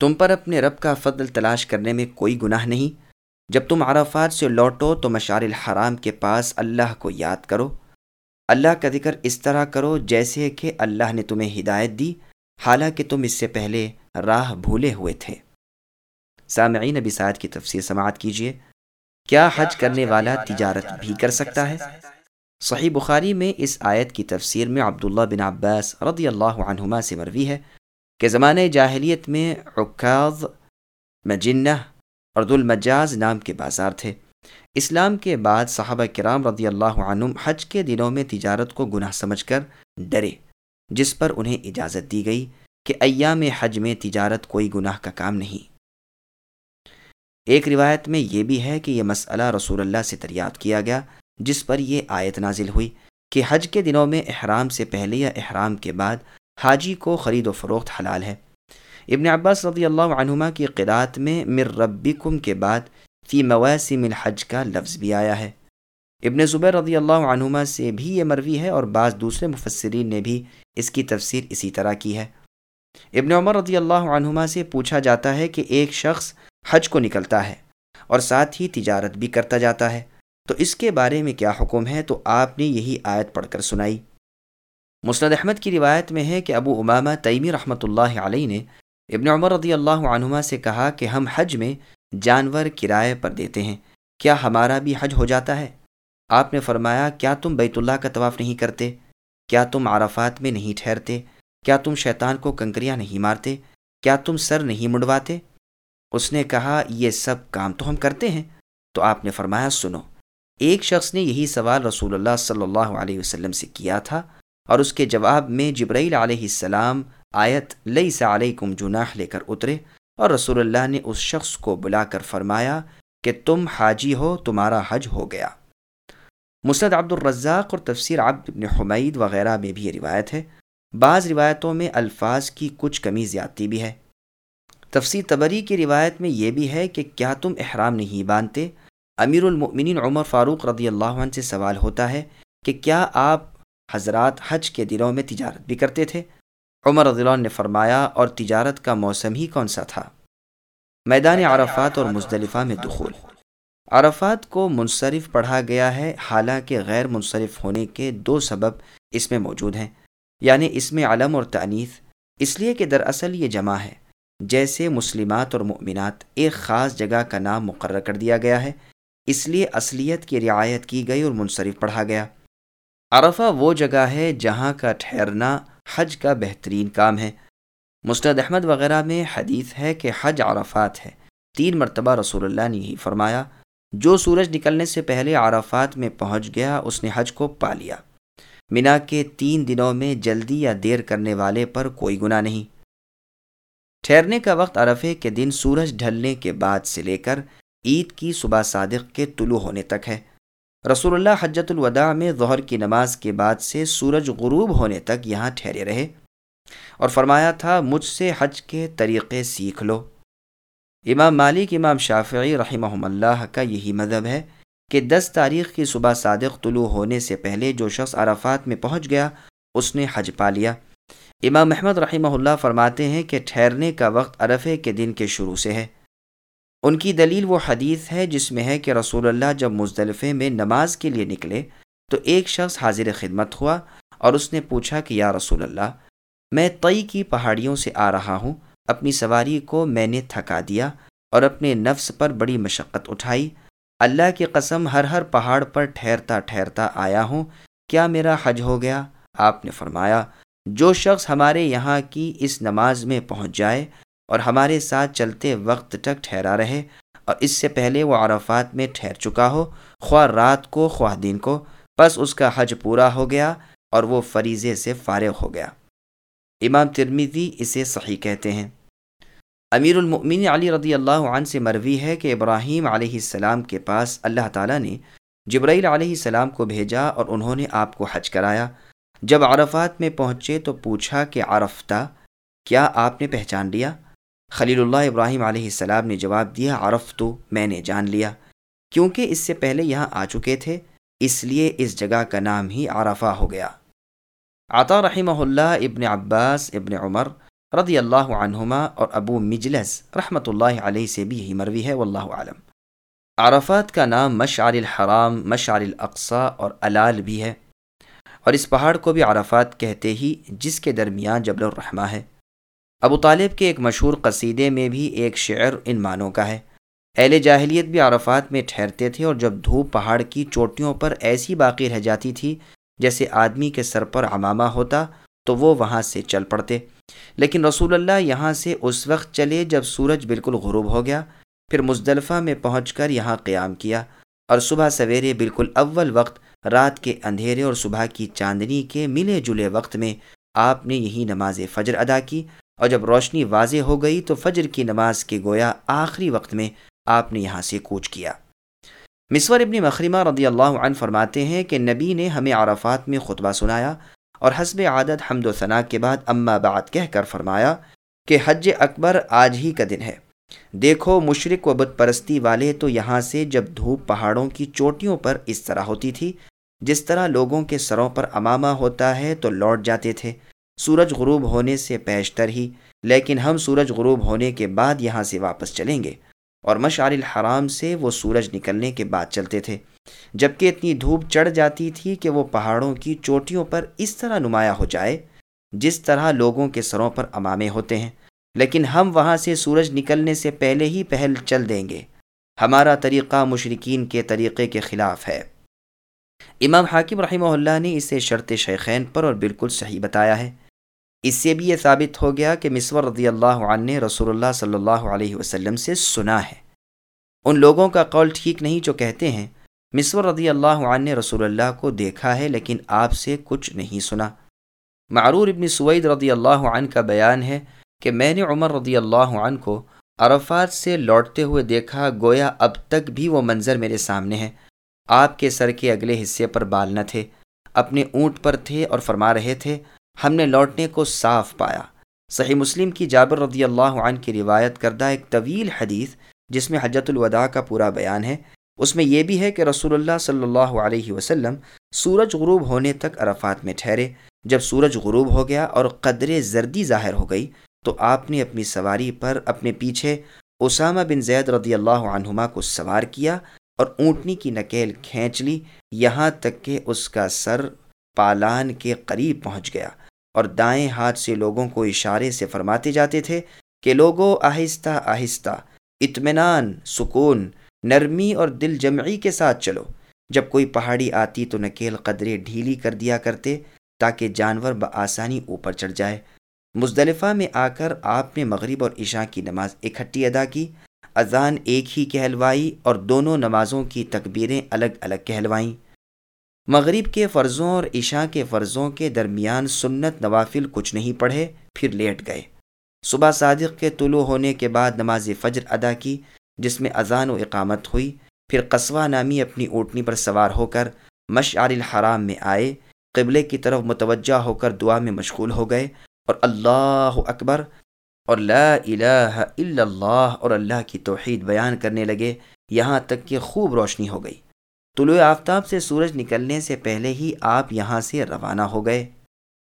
تم پر اپنے رب کا فضل تلاش کرنے میں کوئی گناہ نہیں۔ جب تم عرفات سے لوٹو تو مشار الحرام کے پاس اللہ کو یاد کرو۔ اللہ کا ذکر اس طرح کرو جیسے کہ اللہ نے تمہیں ہدایت دی، حالانکہ تم اس سے پہلے راہ بھولے ہوئے تھے۔ سامعین نبی سعد کی تفسیر سماعت کیجیے۔ کیا حج کرنے والا تجارت بھی کر سکتا ہے؟ صحیح بخاری میں اس آیت کی تفسیر میں عبداللہ بن عباس رضی اللہ عنہما سے مروی ہے۔ کہ زمانۂ جاہلیت میں عکاظ، مجنہ اور ذوالمجاز نام کے بازار تھے۔ اسلام کے بعد صحابہ کرام رضی اللہ عنہم حج کے دنوں میں تجارت کو گناہ سمجھ کر ڈرے، جس پر انہیں اجازت دی گئی کہ ایام حج میں تجارت کوئی گناہ کا کام نہیں۔ ایک روایت میں یہ بھی ہے کہ یہ مسئلہ رسول اللہ سے دریافت کیا گیا، جس پر یہ آیت نازل ہوئی کہ حج کے دنوں میں احرام سے پہلے یا احرام کے بعد حاجی کو خرید و فروخت حلال ہے۔ ابن عباس رضی اللہ عنہما کی قرات میں مر ربکم کے بعد فی مواسم الحج کا لفظ بھی آیا ہے۔ ابن زبیر رضی اللہ عنہما سے بھی یہ مروی ہے اور بعض دوسرے مفسرین نے بھی اس کی تفسیر اسی طرح کی ہے۔ ابن عمر رضی اللہ عنہما سے پوچھا جاتا ہے کہ ایک شخص حج کو نکلتا ہے اور ساتھ ہی تجارت بھی کرتا جاتا ہے۔ تو اس کے بارے میں کیا حکم ہے؟ تو آپ نے یہی آیت پڑھ کر سنائی۔ مسند احمد کی روایت میں ہے کہ ابو امامہ تیمی رحمۃ اللہ علیہ نے ابن عمر رضی اللہ عنہما سے کہا کہ ہم حج میں جانور کرائے پر دیتے ہیں۔ کیا ہمارا بھی حج ہو جاتا ہے؟ آپ نے فرمایا، کیا تم بیت اللہ کا طواف نہیں کرتے؟ کیا تم عرفات میں نہیں ٹھہرتے؟ کیا تم شیطان کو کنکریاں نہیں مارتے؟ کیا تم سر نہیں مڑواتے؟ اس نے کہا، یہ سب کام تو ہم کرتے ہیں۔ تو آپ نے فرمایا، سنو، ایک شخص نے یہی سوال رسول اللہ صلی اللہ علیہ وسلم سے کیا تھا؟ اور اس کے جواب میں جبرائیل علیہ السلام آیت لئی علیکم جناح لے کر اترے اور رسول اللہ نے اس شخص کو بلا کر فرمایا کہ تم حاجی ہو، تمہارا حج ہو گیا۔ مسد عبد الرزاق اور تفسیر عبد بن حمید وغیرہ میں بھی یہ روایت ہے۔ بعض روایتوں میں الفاظ کی کچھ کمی زیادتی بھی ہے۔ تفسیر تبری کی روایت میں یہ بھی ہے کہ کیا تم احرام نہیں باندھتے؟ امیر المؤمنین عمر فاروق رضی اللہ عنہ سے سوال ہوتا ہے کہ کیا آپ حضرات حج کے دنوں میں تجارت بھی کرتے تھے۔ عمر رضی اللہ عنہ نے فرمایا، اور تجارت کا موسم ہی کون سا تھا؟ میدان عرفات اور مزدلفہ میں دخول۔ عرفات کو منصرف پڑھا گیا ہے، حالانکہ غیر منصرف ہونے کے دو سبب اس میں موجود ہیں۔ یعنی اس میں علم اور تعنیف اس لیے کہ دراصل یہ جمع ہے۔ جیسے مسلمات اور مؤمنات ایک خاص جگہ کا نام مقرر کر دیا گیا ہے، اس لیے اصلیت کی رعایت کی گئی اور منصرف پڑھا گیا۔ عرفہ وہ جگہ ہے جہاں کا ٹھہرنا حج کا بہترین کام ہے۔ مستد احمد وغیرہ میں حدیث ہے کہ حج عرفات ہے۔ تین مرتبہ رسول اللہ نے یہی فرمایا، جو سورج نکلنے سے پہلے عرفات میں پہنچ گیا، اس نے حج کو پا لیا۔ منا کے تین دنوں میں جلدی یا دیر کرنے والے پر کوئی گناہ نہیں۔ ٹھہرنے کا وقت عرفے کے دن سورج ڈھلنے کے بعد سے لے کر عید کی صبح صادق کے طلوع ہونے تک ہے۔ رسول اللہ حجت الوداع میں ظہر کی نماز کے بعد سے سورج غروب ہونے تک یہاں ٹھہرے رہے اور فرمایا تھا، مجھ سے حج کے طریقے سیکھ لو۔ امام مالک، امام شافعی رحمہ اللہ کا یہی مذہب ہے کہ دس تاریخ کی صبح صادق طلوع ہونے سے پہلے جو شخص عرفات میں پہنچ گیا، اس نے حج پا لیا۔ امام محمد رحمہ اللہ فرماتے ہیں کہ ٹھہرنے کا وقت عرفے کے دن کے شروع سے ہے۔ ان کی دلیل وہ حدیث ہے جس میں ہے کہ رسول اللہ جب مزدلفے میں نماز کے لیے نکلے تو ایک شخص حاضر خدمت ہوا اور اس نے پوچھا کہ یا رسول اللہ، میں تئی کی پہاڑیوں سے آ رہا ہوں، اپنی سواری کو میں نے تھکا دیا اور اپنے نفس پر بڑی مشقت اٹھائی۔ اللہ کی قسم، ہر ہر پہاڑ پر ٹھہرتا ٹھہرتا آیا ہوں۔ کیا میرا حج ہو گیا؟ آپ نے فرمایا، جو شخص ہمارے یہاں کی اس نماز میں پہنچ جائے اور ہمارے ساتھ چلتے وقت تک ٹھہرا رہے اور اس سے پہلے وہ عرفات میں ٹھہر چکا ہو، خواہ رات کو، خواہ دن کو۔ بس اس کا حج پورا ہو گیا اور وہ فریضے سے فارغ ہو گیا۔ امام ترمیزی اسے صحیح کہتے ہیں۔ امیر المؤمن علی رضی اللہ عنہ سے مروی ہے کہ ابراہیم علیہ السلام کے پاس اللہ تعالیٰ نے جبرائیل علیہ السلام کو بھیجا اور انہوں نے آپ کو حج کرایا۔ جب عرفات میں پہنچے تو پوچھا کہ عرفتہ کیا آپ نے پہچان لیا؟ خلیل اللہ ابراہیم علیہ السلام نے جواب دیا، عرف تو میں نے جان لیا، کیونکہ اس سے پہلے یہاں آ چکے تھے، اس لیے اس جگہ کا نام ہی عرفہ ہو گیا۔ عطا رحمہ اللہ ابن عباس ابن عمر رضی اللہ عنہما اور ابو مجلس رحمۃ اللہ علیہ سے بھی یہی مروی ہے، واللہ عالم عرفات کا نام مشعر الحرام، مشعر الاقصا اور علال بھی ہے، اور اس پہاڑ کو بھی عرفات کہتے ہی، جس کے درمیان جبل الرحمہ ہے۔ ابو طالب کے ایک مشہور قصیدے میں بھی ایک شعر ان معنوں کا ہے۔ اہل جاہلیت بھی عرفات میں ٹھہرتے تھے اور جب دھوپ پہاڑ کی چوٹیوں پر ایسی باقی رہ جاتی تھی جیسے آدمی کے سر پر امامہ ہوتا تو وہ وہاں سے چل پڑتے۔ لیکن رسول اللہ یہاں سے اس وقت چلے جب سورج بالکل غروب ہو گیا، پھر مزدلفہ میں پہنچ کر یہاں قیام کیا اور صبح سویرے بالکل اول وقت رات کے اندھیرے اور صبح کی چاندنی کے ملے جلے وقت میں آپ نے یہی نماز فجر ادا کی۔ اور جب روشنی واضح ہو گئی تو فجر کی نماز کے گویا آخری وقت میں آپ نے یہاں سے کوچ کیا۔ مصور ابن مخرمہ رضی اللہ عنہ فرماتے ہیں کہ نبی نے ہمیں عرفات میں خطبہ سنایا اور حسب عادت حمد و ثناء کے بعد اما بعد کہہ کر فرمایا کہ حج اکبر آج ہی کا دن ہے۔ دیکھو مشرق و بت پرستی والے تو یہاں سے جب دھوپ پہاڑوں کی چوٹیوں پر اس طرح ہوتی تھی، جس طرح لوگوں کے سروں پر امامہ ہوتا ہے تو لوٹ جاتے تھے۔ سورج غروب ہونے سے پیشتر ہی، لیکن ہم سورج غروب ہونے کے بعد یہاں سے واپس چلیں گے۔ اور مشعر الحرام سے وہ سورج نکلنے کے بعد چلتے تھے۔ جبکہ اتنی دھوپ چڑھ جاتی تھی کہ وہ پہاڑوں کی چوٹیوں پر اس طرح نمایاں ہو جائے، جس طرح لوگوں کے سروں پر امامے ہوتے ہیں۔ لیکن ہم وہاں سے سورج نکلنے سے پہلے ہی پہل چل دیں گے۔ ہمارا طریقہ مشرقین کے طریقے کے خلاف ہے۔ امام حاکم رحمہ اللہ نے اسے شرط شیخین پر اور بالکل صحیح بتایا ہے۔ اس سے بھی یہ ثابت ہو گیا کہ مصور رضی اللہ عنہ نے رسول اللہ صلی اللہ علیہ وسلم سے سنا ہے۔ ان لوگوں کا قول ٹھیک نہیں جو کہتے ہیں، مصور رضی اللہ عنہ نے رسول اللہ کو دیکھا ہے لیکن آپ سے کچھ نہیں سنا۔ معرور ابن سوید رضی اللہ عنہ کا بیان ہے کہ میں نے عمر رضی اللہ عنہ کو عرفات سے لوٹتے ہوئے دیکھا، گویا اب تک بھی وہ منظر میرے سامنے ہے۔ آپ کے سر کے اگلے حصے پر بال نہ تھے، اپنے اونٹ پر تھے اور فرما رہے تھے ہم نے لوٹنے کو صاف پایا۔ صحیح مسلم کی جابر رضی اللہ عنہ کی روایت کردہ ایک طویل حدیث جس میں حجت الوداع کا پورا بیان ہے، اس میں یہ بھی ہے کہ رسول اللہ صلی اللہ علیہ وسلم سورج غروب ہونے تک عرفات میں ٹھہرے۔ جب سورج غروب ہو گیا اور قدر زردی ظاہر ہو گئی، تو آپ نے اپنی سواری پر اپنے پیچھے اسامہ بن زید رضی اللہ عنہما کو سوار کیا اور اونٹنی کی نکیل کھینچ لی۔ یہاں تک کہ اس کا سر پالان کے قریب پہنچ گیا۔ اور دائیں ہاتھ سے لوگوں کو اشارے سے فرماتے جاتے تھے کہ لوگوں آہستہ آہستہ، اطمینان، سکون، نرمی اور دل جمعی کے ساتھ چلو۔ جب کوئی پہاڑی آتی تو نکیل قدرے ڈھیلی کر دیا کرتے تاکہ جانور بآسانی اوپر چڑھ جائے۔ مزدلفہ میں آ کر آپ نے مغرب اور عشاء کی نماز اکٹھی ادا کی۔ اذان ایک ہی کہلوائی اور دونوں نمازوں کی تکبیریں الگ الگ کہلوائیں۔ مغرب کے فرضوں اور عشاء کے فرضوں کے درمیان سنت نوافل کچھ نہیں پڑھے، پھر لیٹ گئے۔ صبح صادق کے طلوع ہونے کے بعد نماز فجر ادا کی، جس میں اذان و اقامت ہوئی۔ پھر قصوہ نامی اپنی اوٹنی پر سوار ہو کر مشعر الحرام میں آئے۔ قبلے کی طرف متوجہ ہو کر دعا میں مشغول ہو گئے اور اللہ اکبر اور لا الہ الا اللہ اور اللہ کی توحید بیان کرنے لگے۔ یہاں تک کہ خوب روشنی ہو گئی۔ طلوع آفتاب سے سورج نکلنے سے پہلے ہی آپ یہاں سے روانہ ہو گئے۔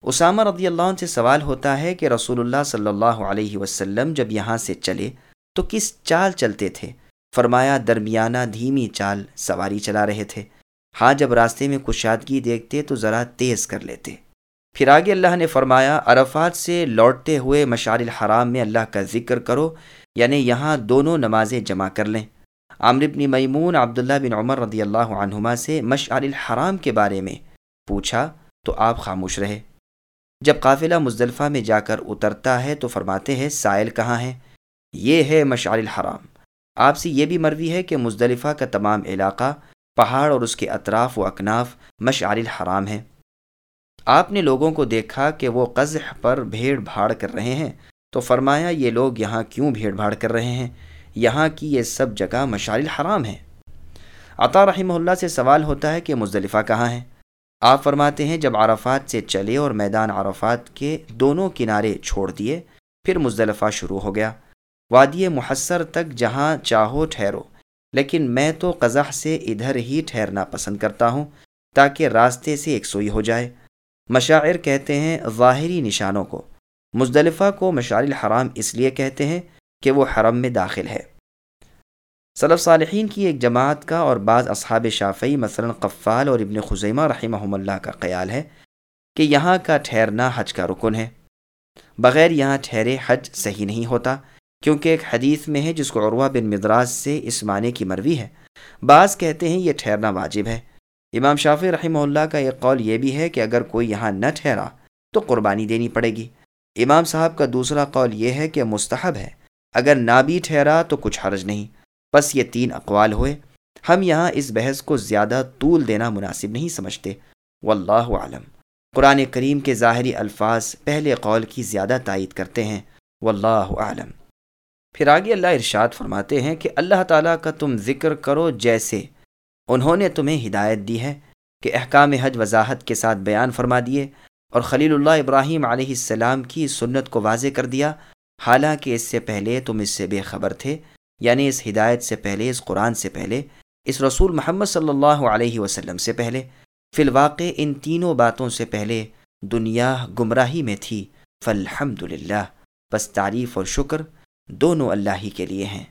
اسامہ رضی اللہ عنہ سے سوال ہوتا ہے کہ رسول اللہ صلی اللہ علیہ وسلم جب یہاں سے چلے تو کس چال چلتے تھے؟ فرمایا، درمیانہ دھیمی چال سواری چلا رہے تھے۔ ہاں جب راستے میں کشادگی دیکھتے تو ذرا تیز کر لیتے۔ پھر آگے اللہ نے فرمایا، عرفات سے لوٹتے ہوئے مشعر الحرام میں اللہ کا ذکر کرو یعنی یہاں دونوں نمازیں جمع کر لیں۔ عامر بن میمون عبداللہ بن عمر رضی اللہ عنہما سے مشعر الحرام کے بارے میں پوچھا، تو آپ خاموش رہے۔ جب قافلہ مزدلفہ میں جا کر اترتا ہے تو فرماتے ہیں، سائل کہاں ہے؟ یہ ہے مشعر الحرام۔ آپ سے یہ بھی مروی ہے کہ مزدلفہ کا تمام علاقہ پہاڑ اور اس کے اطراف و اکناف مشعر الحرام ہے آپ نے لوگوں کو دیکھا کہ وہ قزح پر بھیڑ بھاڑ کر رہے ہیں، تو فرمایا، یہ لوگ یہاں کیوں بھیڑ بھاڑ کر رہے ہیں؟ یہاں کی یہ سب جگہ مشار الحرام ہے عطا رحمہ اللہ سے سوال ہوتا ہے کہ مزدلفہ کہاں ہے آپ فرماتے ہیں جب عرفات سے چلے اور میدان عرفات کے دونوں کنارے چھوڑ دیے، پھر مزدلفہ شروع ہو گیا۔ وادی محسر تک جہاں چاہو ٹھہرو، لیکن میں تو قزح سے ادھر ہی ٹھہرنا پسند کرتا ہوں تاکہ راستے سے ایک سوئی ہو جائے۔ مشاعر کہتے ہیں ظاہری نشانوں کو۔ مزدلفہ کو مشار الحرام اس لیے کہتے ہیں کہ وہ حرم میں داخل ہے۔ صلف صالحین کی ایک جماعت کا اور بعض اصحاب شافعی، مثلا قفال اور ابن خزیمہ رحمہ اللہ کا خیال ہے کہ یہاں کا ٹھہرنا حج کا رکن ہے۔ بغیر یہاں ٹھہرے حج صحیح نہیں ہوتا، کیونکہ ایک حدیث میں ہے جس کو عروہ بن مدراز سے اس معنی کی مروی ہے۔ بعض کہتے ہیں یہ ٹھہرنا واجب ہے۔ امام شافی رحمہ اللہ کا ایک قول یہ بھی ہے کہ اگر کوئی یہاں نہ ٹھہرا تو قربانی دینی پڑے گی۔ امام صاحب کا دوسرا قول یہ ہے کہ مستحب ہے۔ اگر نہ بھی ٹھہرا تو کچھ حرج نہیں۔ بس یہ تین اقوال ہوئے۔ ہم یہاں اس بحث کو زیادہ طول دینا مناسب نہیں سمجھتے۔ واللہ عالم قرآن کریم کے ظاہری الفاظ پہلے قول کی زیادہ تائید کرتے ہیں۔ واللہ عالم پھر آگے اللہ ارشاد فرماتے ہیں کہ اللہ تعالیٰ کا تم ذکر کرو جیسے۔ انہوں نے تمہیں ہدایت دی ہے کہ احکام حج وضاحت کے ساتھ بیان فرما دیے اور خلیل اللہ ابراہیم علیہ السلام کی سنت کو واضح کر دیا۔ حالانکہ اس سے پہلے تم اس سے بے خبر تھے یعنی اس ہدایت سے پہلے، اس قرآن سے پہلے، اس رسول محمد صلی اللہ علیہ وسلم سے پہلے، فی الواقع ان تینوں باتوں سے پہلے دنیا گمراہی میں تھی۔ فالحمد للہ بس تعریف اور شکر دونوں اللہ ہی کے لیے ہیں۔